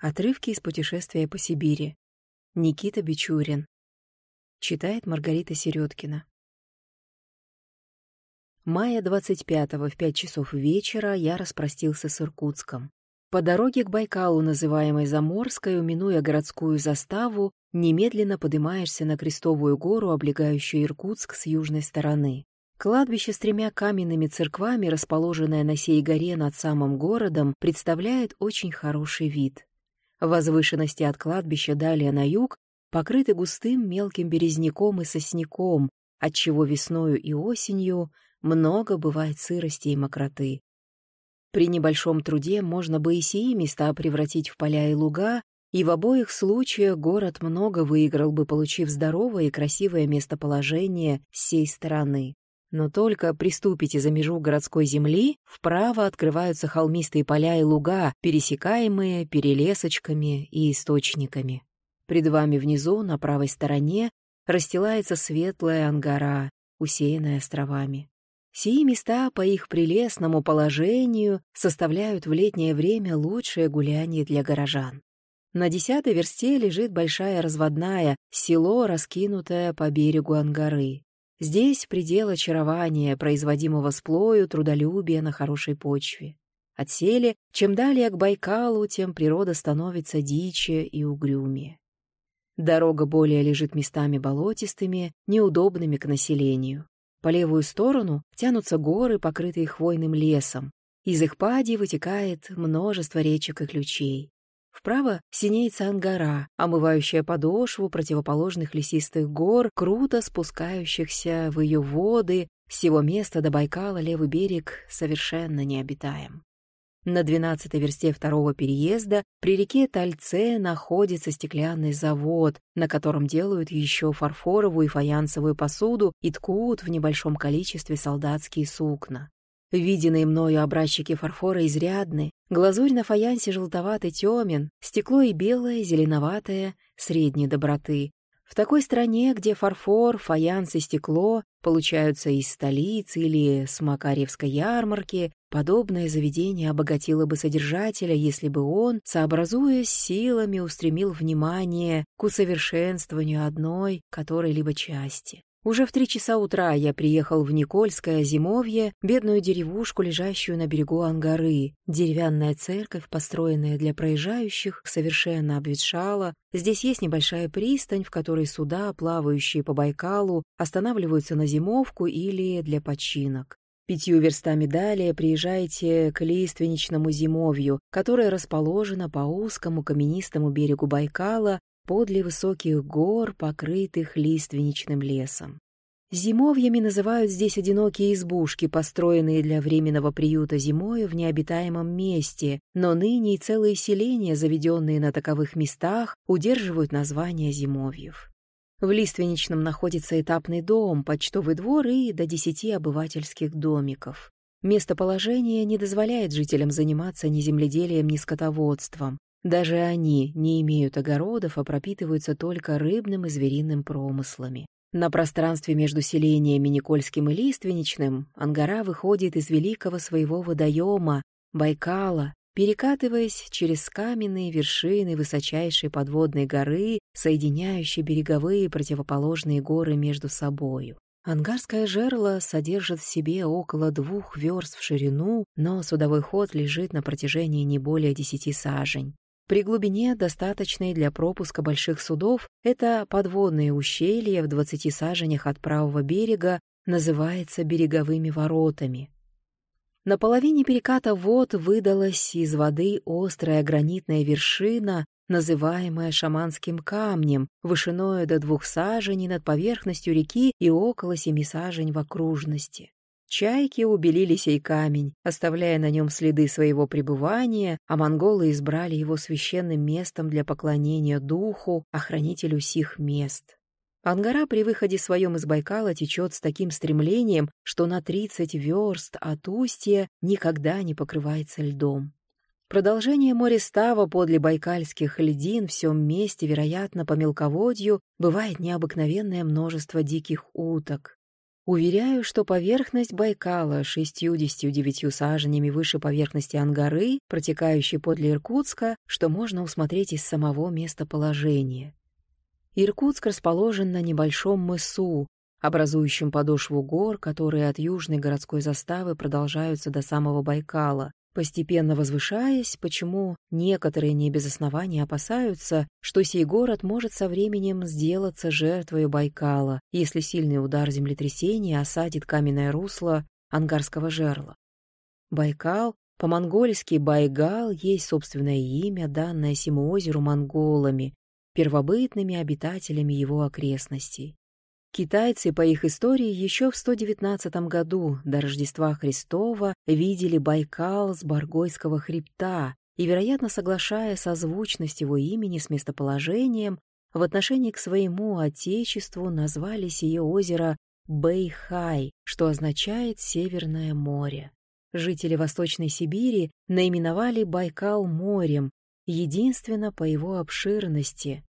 Отрывки из путешествия по Сибири. Никита Бичурин. Читает Маргарита Середкина. Мая 25-го в 5 часов вечера я распростился с Иркутском. По дороге к Байкалу, называемой Заморской, минуя городскую заставу, немедленно поднимаешься на Крестовую гору, облегающую Иркутск с южной стороны. Кладбище с тремя каменными церквами, расположенное на сей горе над самым городом, представляет очень хороший вид. Возвышенности от кладбища далее на юг покрыты густым мелким березняком и сосняком, отчего весною и осенью много бывает сырости и мокроты. При небольшом труде можно бы и сии места превратить в поля и луга, и в обоих случаях город много выиграл бы, получив здоровое и красивое местоположение с сей стороны. Но только приступите за межу городской земли, вправо открываются холмистые поля и луга, пересекаемые перелесочками и источниками. Пред вами внизу, на правой стороне, расстилается светлая ангара, усеянная островами. Сии места по их прелестному положению составляют в летнее время лучшее гуляние для горожан. На десятой версте лежит большая разводная, село, раскинутое по берегу Ангары. Здесь предел очарования, производимого с плою трудолюбия на хорошей почве. Отсели, чем далее к Байкалу, тем природа становится диче и угрюмее. Дорога более лежит местами болотистыми, неудобными к населению. По левую сторону тянутся горы, покрытые хвойным лесом. Из их пади вытекает множество речек и ключей. Вправо синеется ангара, омывающая подошву противоположных лесистых гор, круто спускающихся в ее воды. С его места до Байкала левый берег совершенно необитаем. На двенадцатой версте второго переезда при реке Тальце находится стеклянный завод, на котором делают еще фарфоровую и фаянсовую посуду и ткут в небольшом количестве солдатские сукна. Виденные мною образчики фарфора изрядны, глазурь на фаянсе желтоватый темен, стекло и белое, зеленоватое, средней доброты. В такой стране, где фарфор, фаянс и стекло получаются из столицы или с Макаревской ярмарки, подобное заведение обогатило бы содержателя, если бы он, сообразуясь силами, устремил внимание к усовершенствованию одной которой-либо части. Уже в три часа утра я приехал в Никольское зимовье, бедную деревушку, лежащую на берегу Ангары. Деревянная церковь, построенная для проезжающих, совершенно обветшала. Здесь есть небольшая пристань, в которой суда, плавающие по Байкалу, останавливаются на зимовку или для починок. Пятью верстами далее приезжаете к лиственничному зимовью, которое расположено по узкому каменистому берегу Байкала подле высоких гор, покрытых лиственничным лесом. Зимовьями называют здесь одинокие избушки, построенные для временного приюта зимой в необитаемом месте, но ныне и целые селения, заведенные на таковых местах, удерживают название зимовьев. В Лиственничном находится этапный дом, почтовый двор и до десяти обывательских домиков. Местоположение не дозволяет жителям заниматься ни земледелием, ни скотоводством. Даже они не имеют огородов, а пропитываются только рыбным и звериным промыслами. На пространстве между селениями Никольским и Лиственничным Ангара выходит из великого своего водоема, Байкала, перекатываясь через каменные вершины высочайшей подводной горы, соединяющей береговые противоположные горы между собою. Ангарское жерло содержит в себе около двух верст в ширину, но судовой ход лежит на протяжении не более десяти сажень. При глубине, достаточной для пропуска больших судов, это подводное ущелье в 20 саженях от правого берега называется береговыми воротами. На половине переката вод выдалась из воды острая гранитная вершина, называемая шаманским камнем, вышиною до двух саженей над поверхностью реки и около семи сажень в окружности. Чайки убелили сей камень, оставляя на нем следы своего пребывания, а монголы избрали его священным местом для поклонения духу, охранителю сих мест. Ангара при выходе своем из Байкала течет с таким стремлением, что на 30 верст от устья никогда не покрывается льдом. Продолжение моря-става подле байкальских льдин в всем месте, вероятно, по мелководью, бывает необыкновенное множество диких уток. Уверяю, что поверхность Байкала 69 саженями выше поверхности Ангары, протекающей подле Иркутска, что можно усмотреть из самого местоположения. Иркутск расположен на небольшом мысу, образующем подошву гор, которые от южной городской заставы продолжаются до самого Байкала, постепенно возвышаясь, почему некоторые не без основания опасаются, что сей город может со временем сделаться жертвой Байкала, если сильный удар землетрясения осадит каменное русло ангарского жерла. Байкал, по-монгольски Байгал, есть собственное имя, данное сему озеру монголами, первобытными обитателями его окрестностей. Китайцы, по их истории, еще в 119 году до Рождества Христова видели Байкал с Баргойского хребта и, вероятно, соглашая созвучность его имени с местоположением, в отношении к своему отечеству назвали сие озеро Бэйхай, что означает «Северное море». Жители Восточной Сибири наименовали Байкал морем, единственно по его обширности,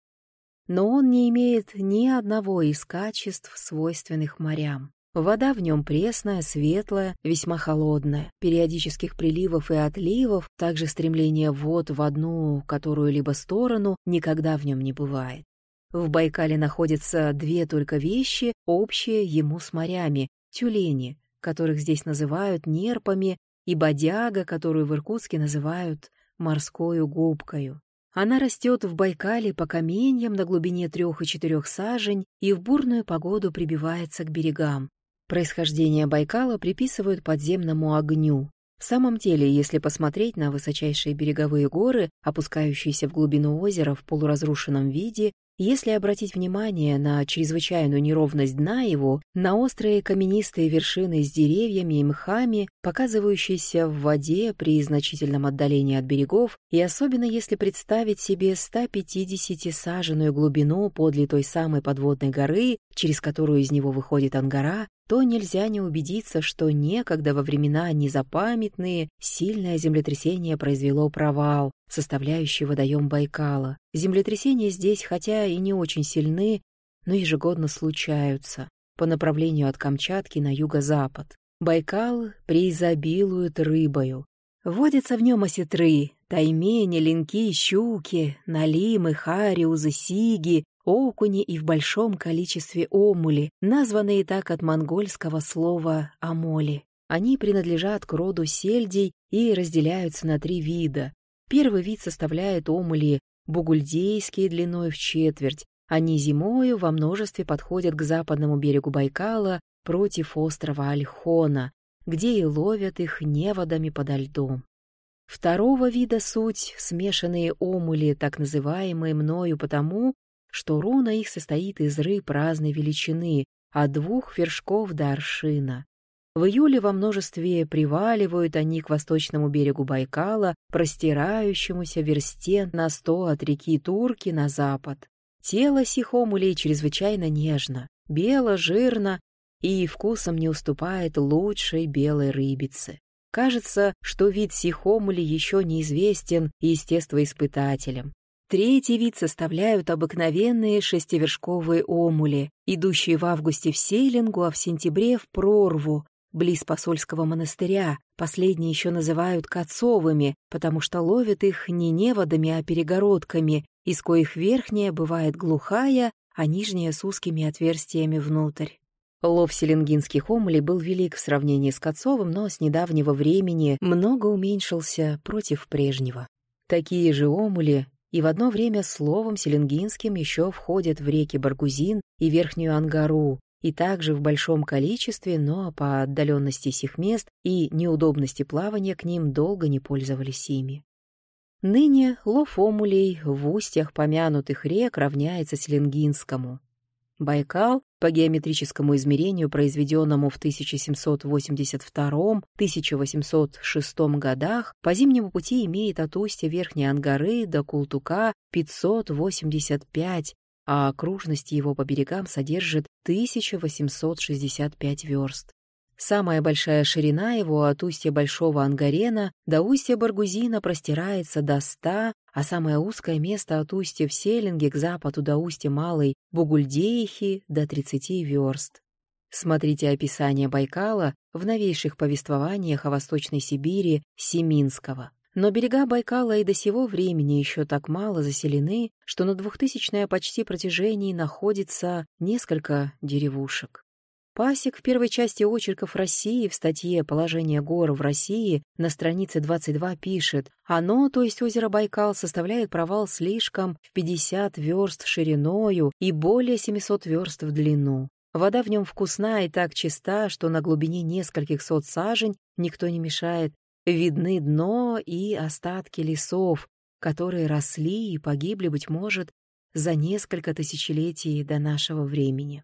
но он не имеет ни одного из качеств, свойственных морям. Вода в нем пресная, светлая, весьма холодная. Периодических приливов и отливов, также стремление вод в одну которую-либо сторону никогда в нем не бывает. В Байкале находятся две только вещи, общие ему с морями — тюлени, которых здесь называют нерпами, и бодяга, которую в Иркутске называют морскою губкою. Она растет в Байкале по каменьям на глубине трех и четырех сажень и в бурную погоду прибивается к берегам. Происхождение Байкала приписывают подземному огню. В самом деле, если посмотреть на высочайшие береговые горы, опускающиеся в глубину озера в полуразрушенном виде, если обратить внимание на чрезвычайную неровность дна его, на острые каменистые вершины с деревьями и мхами, показывающиеся в воде при значительном отдалении от берегов, и особенно если представить себе 150-саженную глубину подле той самой подводной горы, через которую из него выходит Ангара, то нельзя не убедиться, что некогда во времена незапамятные сильное землетрясение произвело провал, составляющий водоем Байкала. Землетрясения здесь, хотя и не очень сильны, но ежегодно случаются по направлению от Камчатки на юго-запад. Байкал преизобилует рыбою. Водятся в нем осетры, таймени, линки, щуки, налимы, хариузы, сиги, окуни и в большом количестве омули, названные так от монгольского слова «амоли». Они принадлежат к роду сельдей и разделяются на три вида. Первый вид составляет омули бугульдейские длиной в четверть. Они зимою во множестве подходят к западному берегу Байкала против острова Альхона, где и ловят их неводами подо льдом. Второго вида суть — смешанные омули, так называемые мною потому, что руна их состоит из рыб разной величины, от двух вершков до аршина. В июле во множестве приваливают они к восточному берегу Байкала, простирающемуся версте на сто от реки Турки на запад. Тело сихомулей чрезвычайно нежно, бело, жирно и вкусом не уступает лучшей белой рыбицы. Кажется, что вид сихомули еще неизвестен естествоиспытателям. Третий вид составляют обыкновенные шестивершковые омули, идущие в августе в Сейлингу, а в сентябре в Прорву, близ посольского монастыря. Последние еще называют кацовыми, потому что ловят их не неводами, а перегородками, из коих верхняя бывает глухая, а нижняя с узкими отверстиями внутрь. Лов селенгинских омулей был велик в сравнении с Кацовым, но с недавнего времени много уменьшился против прежнего. Такие же омули и в одно время словом селенгинским еще входят в реки Баргузин и Верхнюю Ангару, и также в большом количестве, но по отдаленности сих мест и неудобности плавания к ним долго не пользовались ими. Ныне лов омулей в устьях помянутых рек равняется Селенгинскому. Байкал по геометрическому измерению, произведенному в 1782-1806 годах, по зимнему пути имеет от устья Верхней Ангары до Култука 585, а окружность его по берегам содержит 1865 верст. Самая большая ширина его от устья Большого Ангарена до устья Баргузина простирается до 100, а самое узкое место от устья в Селинге к западу до устья Малой Бугульдеихи до 30 верст. Смотрите описание Байкала в новейших повествованиях о Восточной Сибири Семинского. Но берега Байкала и до сего времени еще так мало заселены, что на двухтысячное почти протяжении находится несколько деревушек. Пасек в первой части очерков России в статье «Положение гор в России» на странице 22 пишет «Оно, то есть озеро Байкал, составляет провал слишком в 50 верст шириною и более 700 верст в длину. Вода в нем вкусна и так чиста, что на глубине нескольких сот сажень никто не мешает. Видны дно и остатки лесов, которые росли и погибли, быть может, за несколько тысячелетий до нашего времени.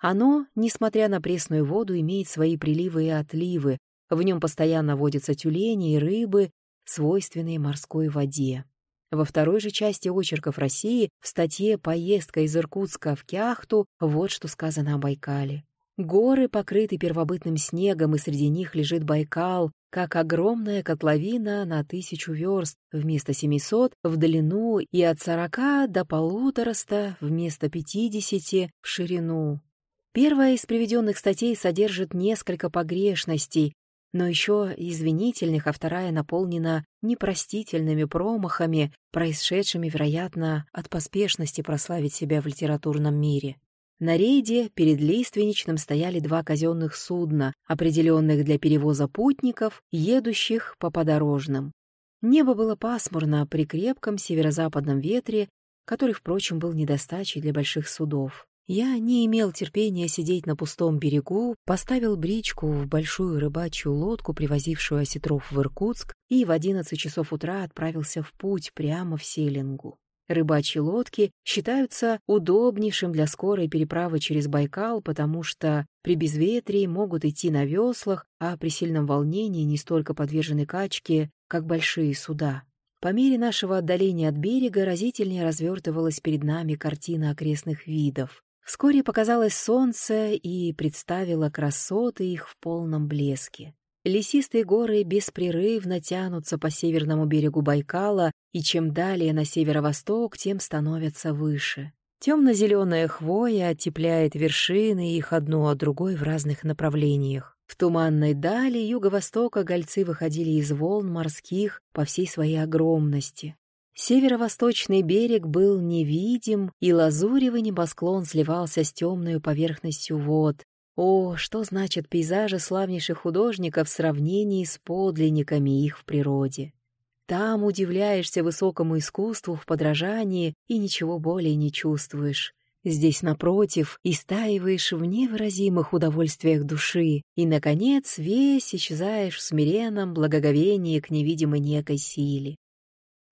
Оно, несмотря на пресную воду, имеет свои приливы и отливы, в нем постоянно водятся тюлени и рыбы, свойственные морской воде. Во второй же части очерков России в статье «Поездка из Иркутска в Кяхту» вот что сказано о Байкале. Горы покрыты первобытным снегом, и среди них лежит Байкал, как огромная котловина на тысячу верст вместо семисот в длину и от сорока до полутораста вместо пятидесяти в ширину. Первая из приведенных статей содержит несколько погрешностей, но еще извинительных, а вторая наполнена непростительными промахами, происшедшими, вероятно, от поспешности прославить себя в литературном мире. На рейде перед Лиственничным стояли два казенных судна, определенных для перевоза путников, едущих по подорожным. Небо было пасмурно при крепком северо-западном ветре, который, впрочем, был недостачей для больших судов. Я не имел терпения сидеть на пустом берегу, поставил бричку в большую рыбачью лодку, привозившую осетров в Иркутск, и в одиннадцать часов утра отправился в путь прямо в Селингу. Рыбачьи лодки считаются удобнейшим для скорой переправы через Байкал, потому что при безветрии могут идти на веслах, а при сильном волнении не столько подвержены качке, как большие суда. По мере нашего отдаления от берега разительнее развертывалась перед нами картина окрестных видов. Вскоре показалось солнце и представило красоты их в полном блеске. Лесистые горы беспрерывно тянутся по северному берегу Байкала, и чем далее на северо-восток, тем становятся выше. Темно-зеленая хвоя оттепляет вершины их одну от другой в разных направлениях. В туманной дали юго-востока гольцы выходили из волн морских по всей своей огромности. Северо-восточный берег был невидим, и лазуревый небосклон сливался с темной поверхностью вод. О, что значит пейзажи славнейших художников в сравнении с подлинниками их в природе! Там удивляешься высокому искусству в подражании и ничего более не чувствуешь. Здесь, напротив, истаиваешь в невыразимых удовольствиях души и, наконец, весь исчезаешь в смиренном благоговении к невидимой некой силе.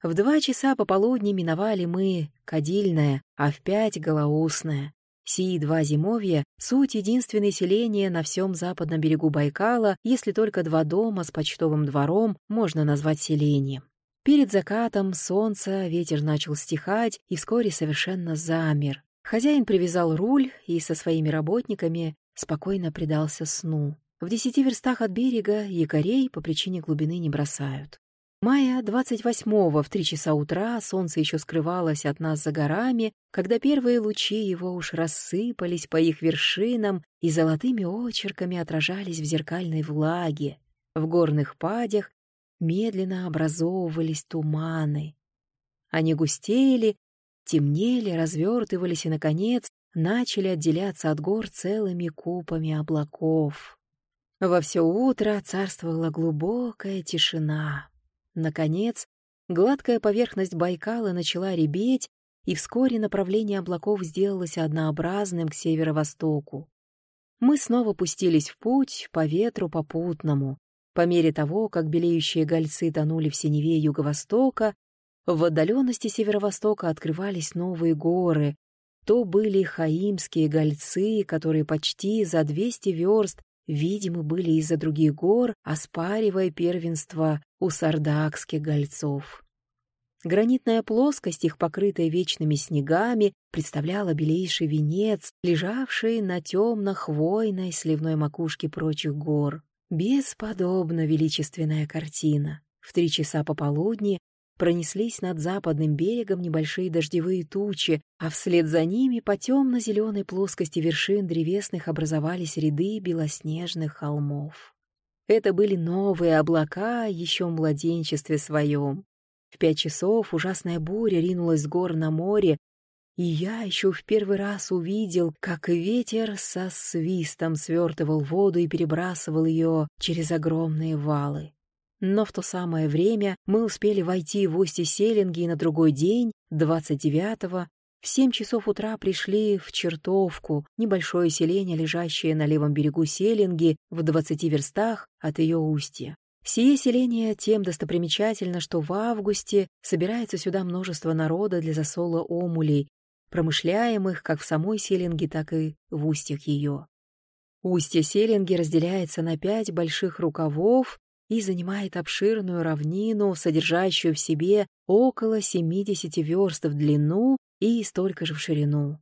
В два часа пополудни миновали мы Кадильное, а в пять — Голоусное. Сии два зимовья — суть единственное селение на всем западном берегу Байкала, если только два дома с почтовым двором можно назвать селением. Перед закатом солнца ветер начал стихать и вскоре совершенно замер. Хозяин привязал руль и со своими работниками спокойно предался сну. В десяти верстах от берега якорей по причине глубины не бросают. Мая 28-го в три часа утра солнце еще скрывалось от нас за горами, когда первые лучи его уж рассыпались по их вершинам и золотыми очерками отражались в зеркальной влаге. В горных падях медленно образовывались туманы. Они густели, темнели, развертывались и, наконец, начали отделяться от гор целыми купами облаков. Во все утро царствовала глубокая тишина. Наконец, гладкая поверхность Байкала начала ребеть, и вскоре направление облаков сделалось однообразным к северо-востоку. Мы снова пустились в путь по ветру попутному. По мере того, как белеющие гольцы тонули в синеве юго-востока, в отдаленности северо-востока открывались новые горы. То были хаимские гольцы, которые почти за 200 верст видимы были из-за других гор, оспаривая первенство у сардакских гольцов. Гранитная плоскость, их покрытая вечными снегами, представляла белейший венец, лежавший на темно-хвойной сливной макушке прочих гор. Бесподобно величественная картина. В три часа пополудни пронеслись над западным берегом небольшие дождевые тучи, а вслед за ними по темно-зеленой плоскости вершин древесных образовались ряды белоснежных холмов. Это были новые облака еще в младенчестве своем. В пять часов ужасная буря ринулась с гор на море, и я еще в первый раз увидел, как ветер со свистом свертывал воду и перебрасывал ее через огромные валы. Но в то самое время мы успели войти в устье Селинги и на другой день, 29-го, в семь часов утра пришли в Чертовку, небольшое селение, лежащее на левом берегу Селинги, в двадцати верстах от ее устья. Сие селение тем достопримечательно, что в августе собирается сюда множество народа для засола омулей, промышляемых как в самой Селинге, так и в устьях ее. Устье Селинги разделяется на пять больших рукавов и занимает обширную равнину, содержащую в себе около 70 верст в длину и столько же в ширину.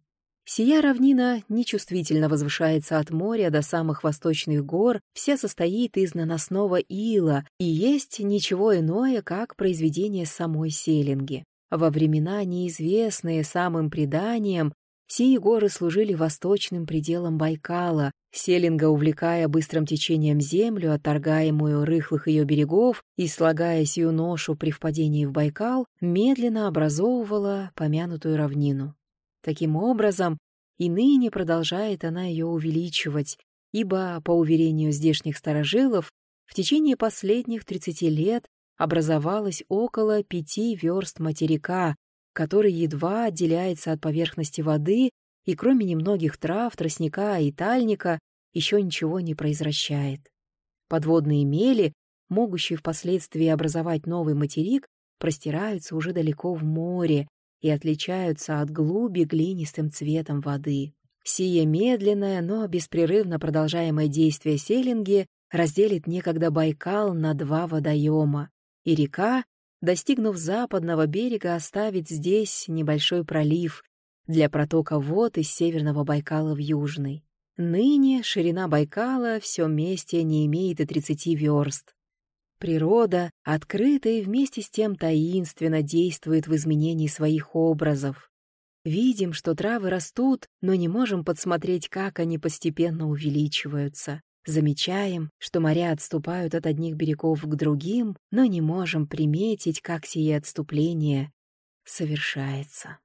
Сия равнина нечувствительно возвышается от моря до самых восточных гор, вся состоит из наносного ила и есть ничего иное, как произведение самой Селинги. Во времена, неизвестные самым преданиям, сии горы служили восточным пределом Байкала, Селинга увлекая быстрым течением землю, отторгаемую рыхлых ее берегов и слагая сию ношу при впадении в Байкал, медленно образовывала помянутую равнину. Таким образом, и ныне продолжает она ее увеличивать, ибо, по уверению здешних старожилов, в течение последних 30 лет образовалось около пяти верст материка, который едва отделяется от поверхности воды и кроме немногих трав, тростника и тальника еще ничего не произвращает. Подводные мели, могущие впоследствии образовать новый материк, простираются уже далеко в море и отличаются от глуби глинистым цветом воды. Сие медленное, но беспрерывно продолжаемое действие селинги разделит некогда Байкал на два водоема, и река, достигнув западного берега, оставит здесь небольшой пролив для протока вод из Северного Байкала в Южный. Ныне ширина Байкала все вместе не имеет и 30 верст. Природа, открытая и вместе с тем таинственно действует в изменении своих образов. Видим, что травы растут, но не можем подсмотреть, как они постепенно увеличиваются. Замечаем, что моря отступают от одних берегов к другим, но не можем приметить, как сие отступление совершается.